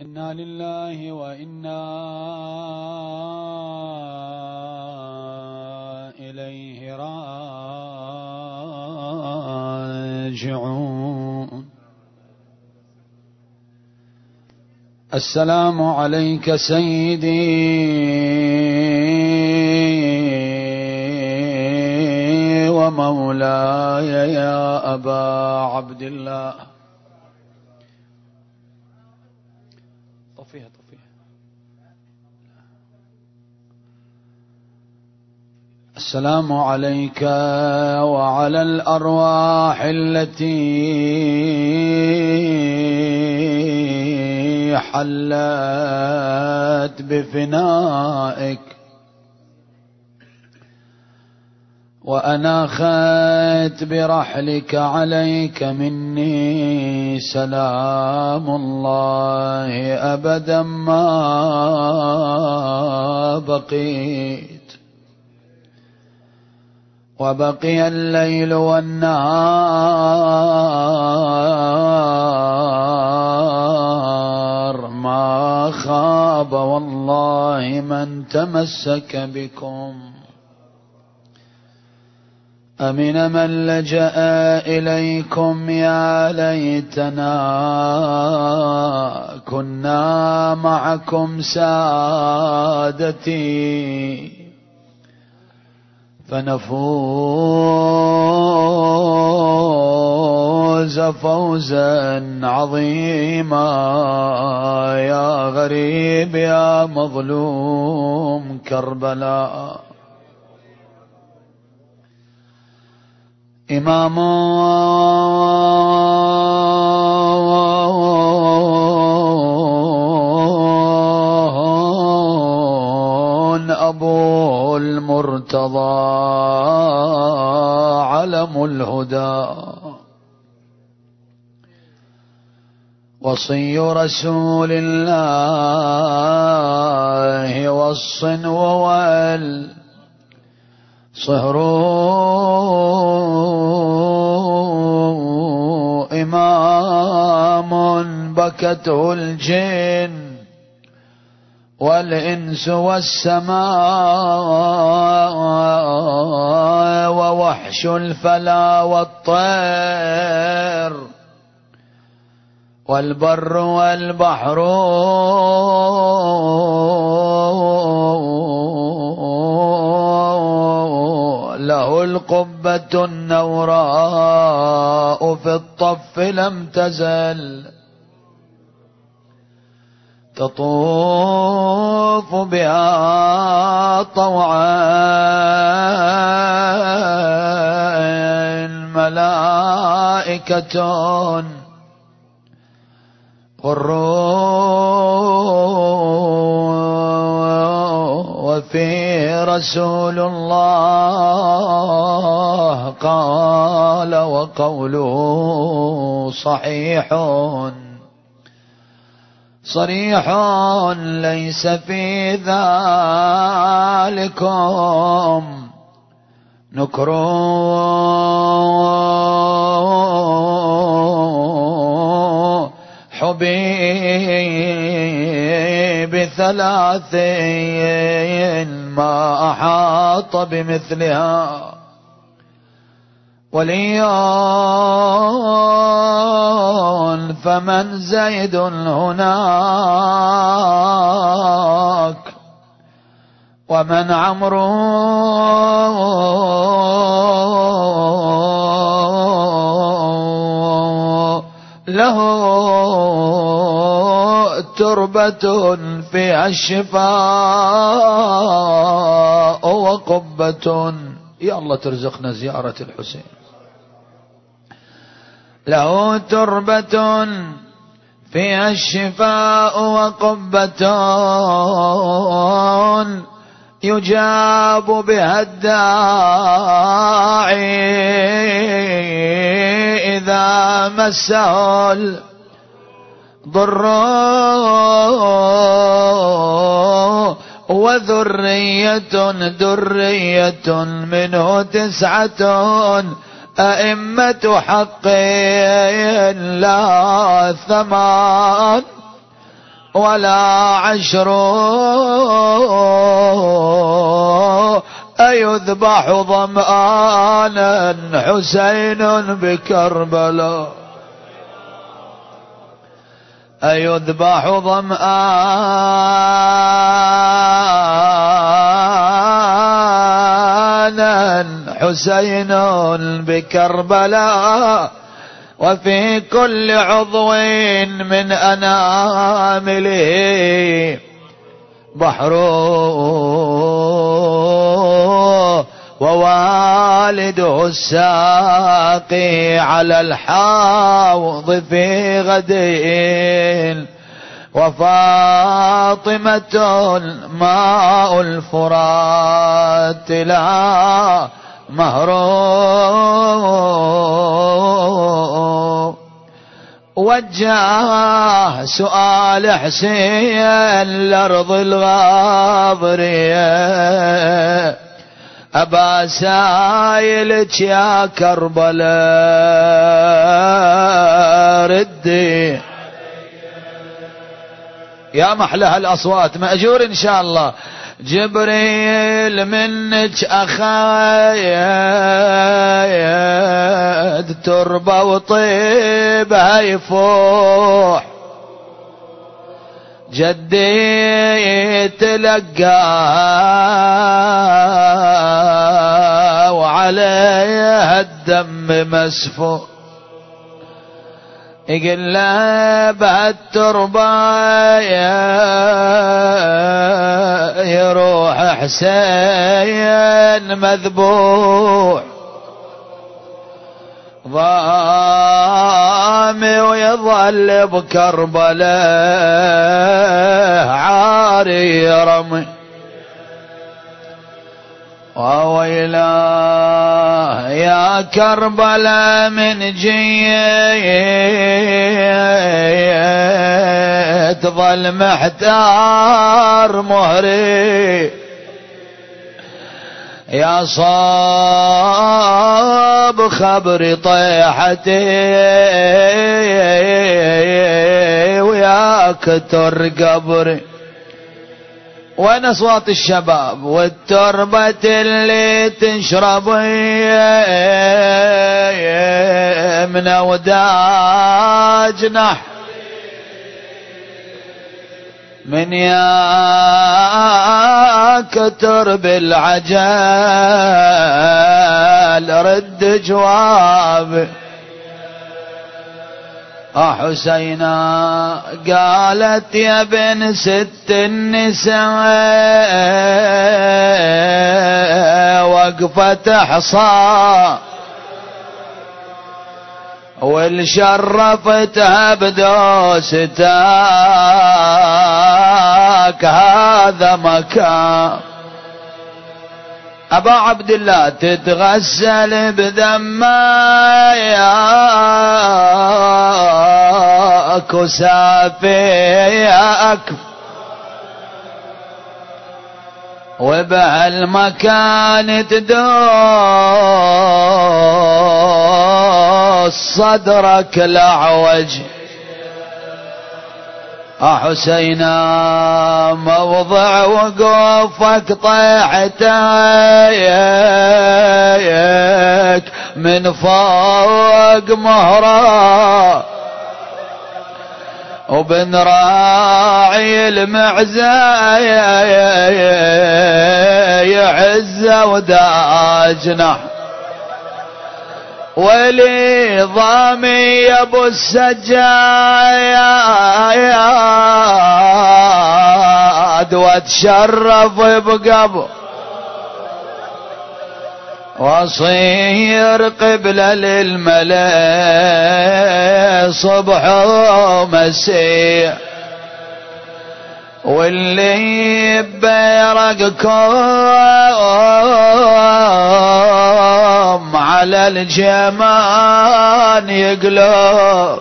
إنا لله وإنا إليه راجعون. السلام عليك سيدي ومولاي يا أبا عبد الله. السلام عليك وعلى الأرواح التي حلت بفنائك. وأناخت برحلك عليك مني سلام الله أبدا ما بقيت وبقي الليل والنهار. ما خاب والله من تمسك بكم. أمن من لجأ إليكم يا ليتنا كنا معكم سادتي. فنفوز فوزا عظيما. يا غريب يا مظلوم كربلاء. إمام أبو المرتضى علم الهدى. وصي رسول الله والصنو وال صهر إمام بكته الجن. والإنس والسماء ووحش الفلا والطير والبر والبحر له القبة النوراء في الطف لم تزل تطوف بها طوعا ملائكة وفي رسول الله قال وقوله صحيح صريح ليس في ذلكم. نكر حبيب ثلاث ما أحاط بمثلها. ولي فمن زيد هناك ومن عمرو له تربة فيها الشفاء وقبة. يا الله ترزقنا زيارة الحسين. له تربة فيها الشفاء وقبة يجاب بها الداعي إذا مسه الضر. وذرية درية منه تسعة أئمة حق لا ثمان ولا عشر أيذبح ظمآنا حسين بكربلاء. أيذبح ظمآنا حسين بكربلاء وفي كل عضو من أنامله بحر ووالده الساقي على الحوض في غدين وفاطمة ماء الفرات لا مهروم وجه سؤال حسين لأرض الغابرية. أبا سايلك يا كربلاء ردي. يا محلى هالأصوات مأجور إن شاء الله. جبريل منك أخايد تربة وطيبها يفوح. جدي تلقى وعليها الدم مسفوح. يقول له بهالتربة يروح حسين مذبوح. ضامي ويظل بكربلاء عاري رمي. وويلاه يا كربلاء من جيت ظل محتار مهري. يا صاب خبري طيحتي ويا كتر قبري. وين أصوات الشباب والتربة اللي تشرب من وداج نح من ياك ترب العجال رد جواب. حسينا قالت يا بن ست النساء وقفت حصى. واللي شرفتها بدوستك هذا مكان. أبا عبد الله تتغسل بدماياك وسافيك وبهالمكان تدوس صدرك الاعوج حسينا موضع وقوفك طيحتك من فوق مهرة. وبن راعي المعزة يعز وداجنح ولي ضامي يا ابو السجاد واتشرف بقبر واصير قبلة للملأ صبح ومسيح. واللي بيرقكم على الجمان يقلب.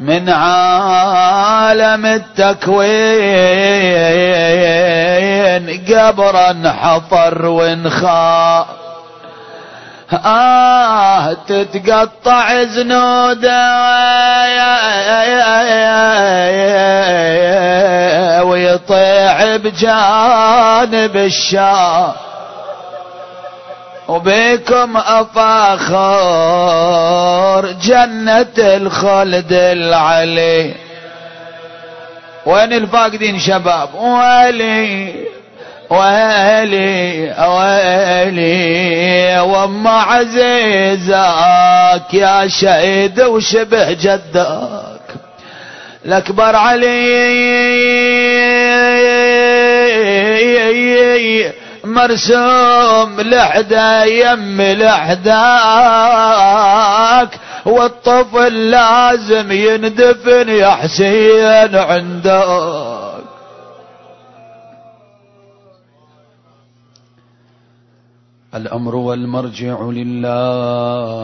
من عالم التكوين قبرا حفر وانخاء آه تتقطع زنودة. بجانب الشام. وبيكم أفاخر جنة الخلد العلي. وين الفاقدين شباب؟ ويلي؟ ويلي ويلي وما عزيزك يا شهيد وشبه جدك. الأكبر علي مرسوم لحدا يم لحداك. والطفل لازم يندفن يا حسين عندك. الأمر والمرجع لله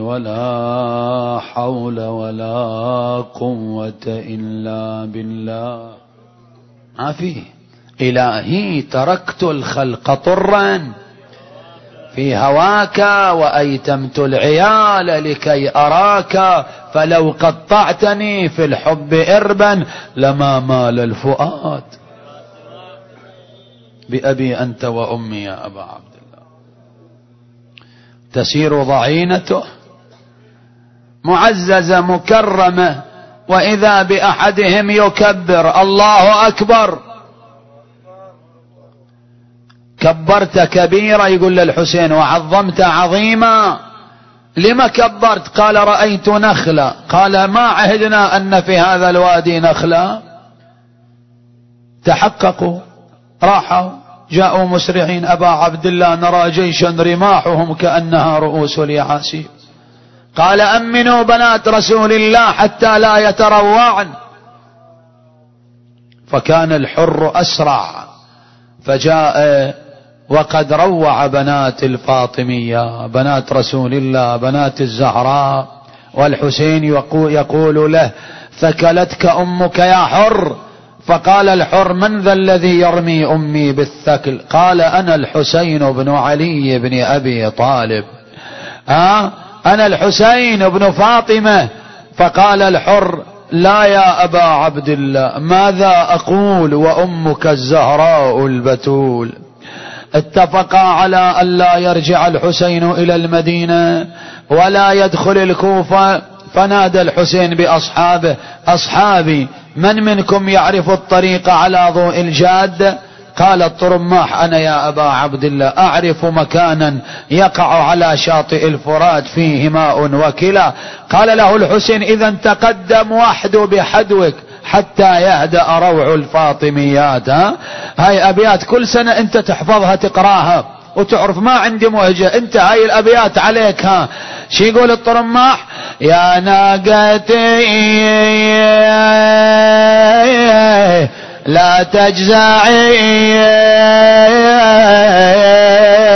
ولا حول ولا قوة إلا بالله. ما فيه إلهي تركت الخلق طرا في هواك وأيتمت العيال لكي أراك فلو قطعتني في الحب إربا لما مال الفؤاد. بأبي أنت وأمي يا أبا عبد تسير ضعينته معززة مكرمة وإذا بأحدهم يكبر الله أكبر. كبرت كبيرة يقول للحسين وعظمت عظيما. لما كبرت؟ قال رأيت نخلة. قال ما عهدنا أن في هذا الوادي نخلة. تحققوا راحوا. جاءوا مسرعين أبا عبد الله نرى جيشا رماحهم كأنها رؤوس اليعاسيب قال أمنوا بنات رسول الله حتى لا يتروعن فكان الحر أسرع. فجاء وقد روع بنات الفاطمية بنات رسول الله بنات الزهراء. والحسين يقول له ثكلتك أمك يا حر. فقال الحر من ذا الذي يرمي أمي بالثكل؟ قال أنا الحسين بن علي بن أبي طالب. ها أنا الحسين بن فاطمة. فقال الحر لا يا أبا عبد الله ماذا أقول وأمك الزهراء البتول؟ اتفقا على أن لا يرجع الحسين إلى المدينة ولا يدخل الكوفة. فنادى الحسين بأصحابه أصحابي من منكم يعرف الطريق على ضوء الجاد؟ قال الطرماح أنا يا أبا عبد الله أعرف مكانا يقع على شاطئ الفرات فيه ماء وكلا قال له الحسين إذا تقدم وحده بحدوك حتى يهدأ روع الفاطميات ها؟ هاي أبيات كل سنة أنت تحفظها تقراها. وتعرف ما عندي مهجة انت هاي الأبيات عليك ها. شي يقول الطرماح؟ يا ناقتي لا تجزعي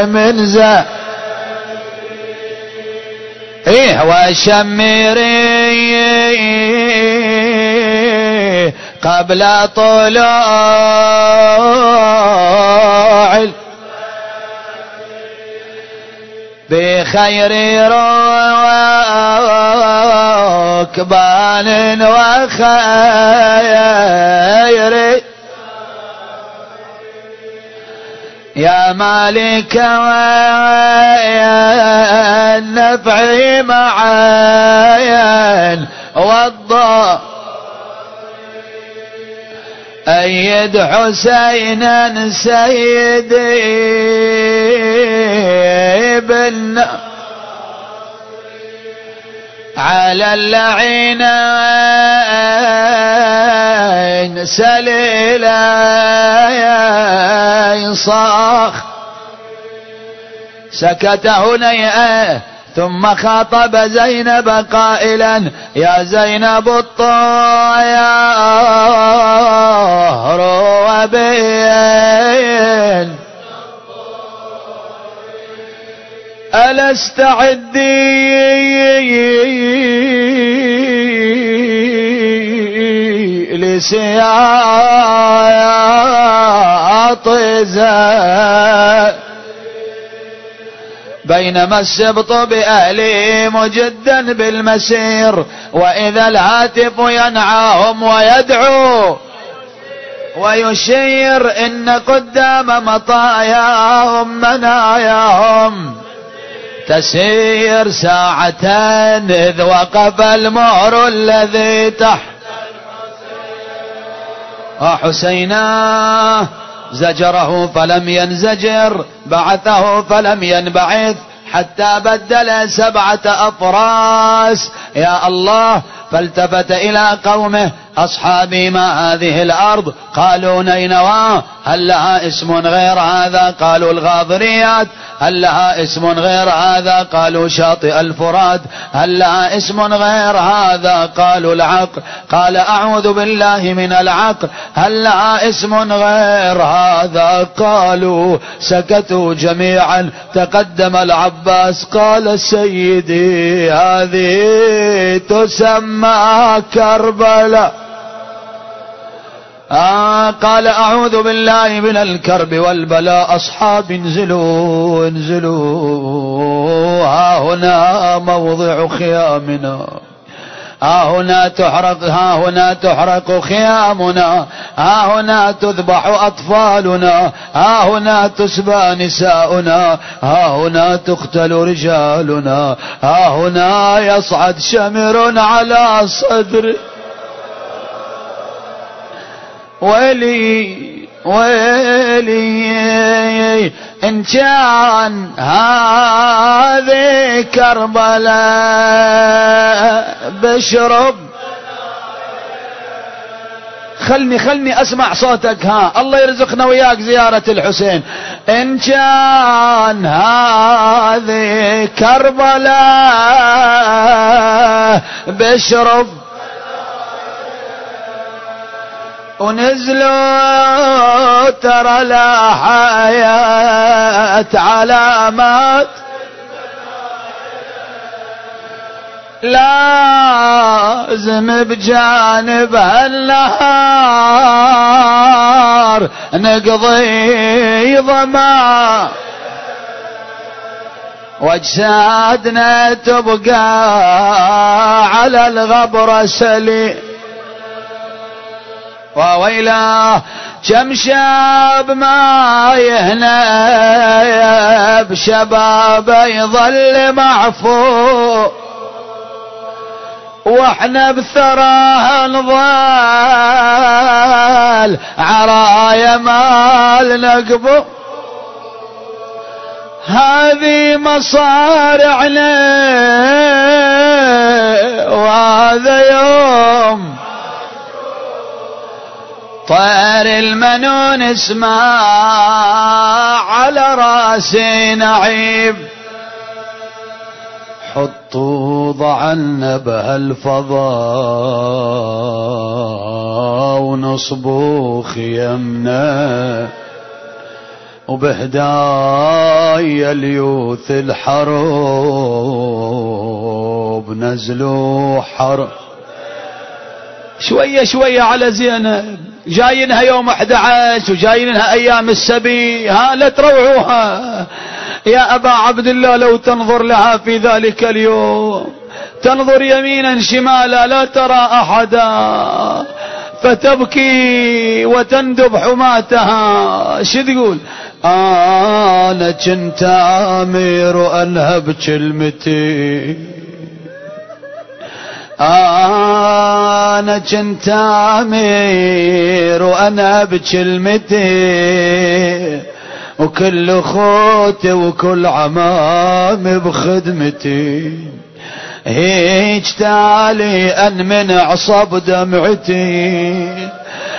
من زا إيه وشمري قبل طلوع بخير ركبان وخير. يا مالك النفع معين والضار أيد حسينا سيدي. بن على اللعينين سليلا صاخ سكت هنيئة ثم خاطب زينب قائلا يا زينب الطيار وبين ألا استعدي لسياط بينما السبط بأهله مجدا بالمسير وإذا الهاتف ينعاهم ويدعو ويشير إن قدام مطاياهم مناياهم. تسير ساعتين إذ وقف المهر الذي تحت وحسينا زجره فلم ينزجر بعثه فلم ينبعث حتى بدل سبعة أفراس. يا الله فالتفت إلى قومه أصحابي ما هذه الأرض؟ قالوا نينوى هل لها اسم غير هذا؟ قالوا الغاضريات. هل لها اسم غير هذا؟ قالوا شاطئ الفرات. هل لها اسم غير هذا؟ قالوا العقل. قال أعوذ بالله من العقل. هل لها اسم غير هذا؟ قالوا سكتوا جميعا. تقدم العباس قال سيدي هذه تسمى كربلاء آه قال أعوذ بالله من الكرب والبلاء. أصحاب انزلوا انزلوا. ها هنا موضع خيامنا. ها هنا تحرق ها هنا تحرق خيامنا ها هنا تذبح أطفالنا ها هنا تسبى نساؤنا ها هنا تقتل رجالنا ها هنا يصعد شمر على صدره ويلي ويلي إن كان هذه كربلاء بشرب. خلني خلني أسمع صوتك ها. الله يرزقنا وياك زيارة الحسين. إن كان هذه كربلاء بشرب. ونزلوا ترى لا حياة علامات لازم بجانب النهار نقضي ظما واجسادنا تبقى على الغبر سليم. وويلاه كم شاب ما يهنى بشبابه يظل معفو. وإحنا بثراه نظل عرايا مال نقبو. هذه مصارعنا وهذا يوم طير المنون اسمع على راسي نعيب. حطوا ضعنا بهالفضاء ونصبوا خيمنا وبهدايا اليوث الحروب نزلوا حرب. شوية شوية على زينب. جايينها يوم 11 وجايينها أيام السبي. ها لا تروعوها. يا أبا عبد الله لو تنظر لها في ذلك اليوم. تنظر يمينا شمالا لا ترى أحدا. فتبكي وتندب حماتها. شو تقول؟ أنا كنت أمير انهب كلمتي آنا كنت أمير وأنا بكلمتي وكل اخوتي وكل عمامي بخدمتي. هيج تالي أن من عصب دمعتي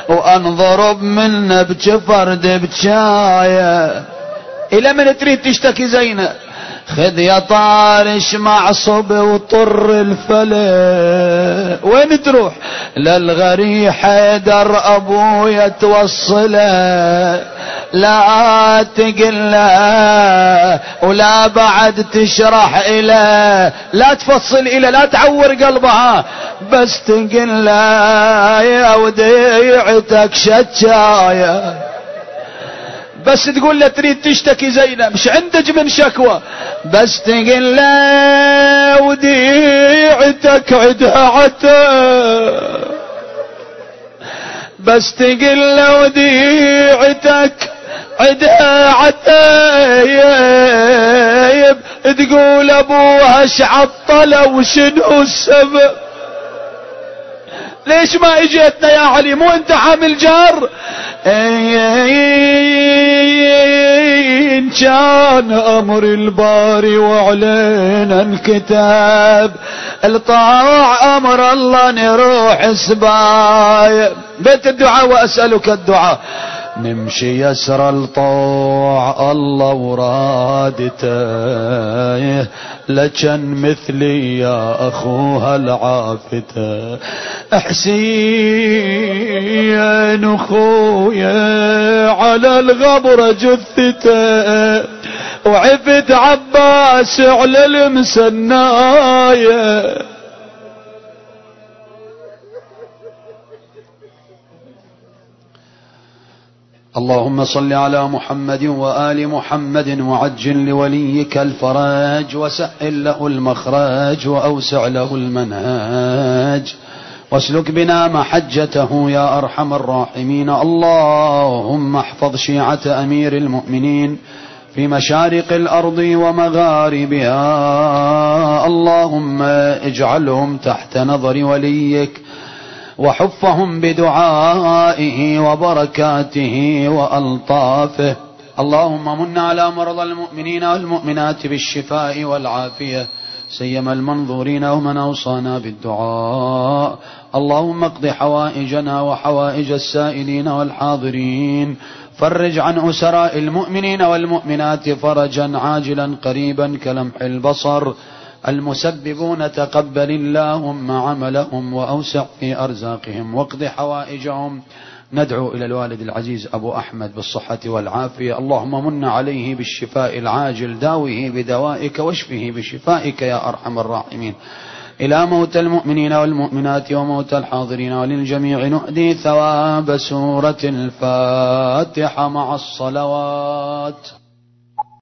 وانضرب منه بجفر دبجايه إلى من تريد تشتكي زينب؟ خذ يا طارش معصب وطر الفلا. وين تروح؟ للغري حيدر ابويا توصله لا تقله ولا بعد تشرح إله لا تفصل إلى لا تعور قلبها. بس تقله يا وديعتك شتايه بس تقول له تريد تشتكي زينب مش عندك من شكوى. بس تقول له وديعتك عدها عتا بس تقل وديعتك عدا عتايب تقول ابوها شعطله وشنو السبب؟ ليش ما اجيتنا يا علي؟ مو انت حامل جار؟ إن كان أمر الباري وعلينا الكتاب الطاع أمر الله نروح سباي بيت الدعاء وأسألك الدعاء. نمشي يسر الطوع الله ورادته لجن مثلي يا أخوها العافته. حسين أخويا على الغبر جثته. وعفت عباس على المسناية. اللهم صل على محمد وآل محمد وعجل لوليك الفرج وسهل له المخرج وأوسع له المنهاج واسلك بنا محجته يا أرحم الراحمين اللهم احفظ شيعة أمير المؤمنين في مشارق الأرض ومغاربها اللهم اجعلهم تحت نظر وليك وحفهم بدعائه وبركاته وألطافه. اللهم من على مرضى المؤمنين والمؤمنات بالشفاء والعافية. سيما المنظورين ومن أوصانا بالدعاء. اللهم اقض حوائجنا وحوائج السائلين والحاضرين. فرج عن أسراء المؤمنين والمؤمنات فرجا عاجلا قريبا كلمح البصر. المسببون تقبل اللهم عملهم وأوسع في أرزاقهم واقض حوائجهم. ندعو إلى الوالد العزيز أبو أحمد بالصحة والعافية. اللهم من عليه بالشفاء العاجل داوه بدوائك واشفه بشفائك يا أرحم الراحمين. إلى موت المؤمنين والمؤمنات وموت الحاضرين وللجميع نؤدي ثواب سورة الفاتحة مع الصلوات.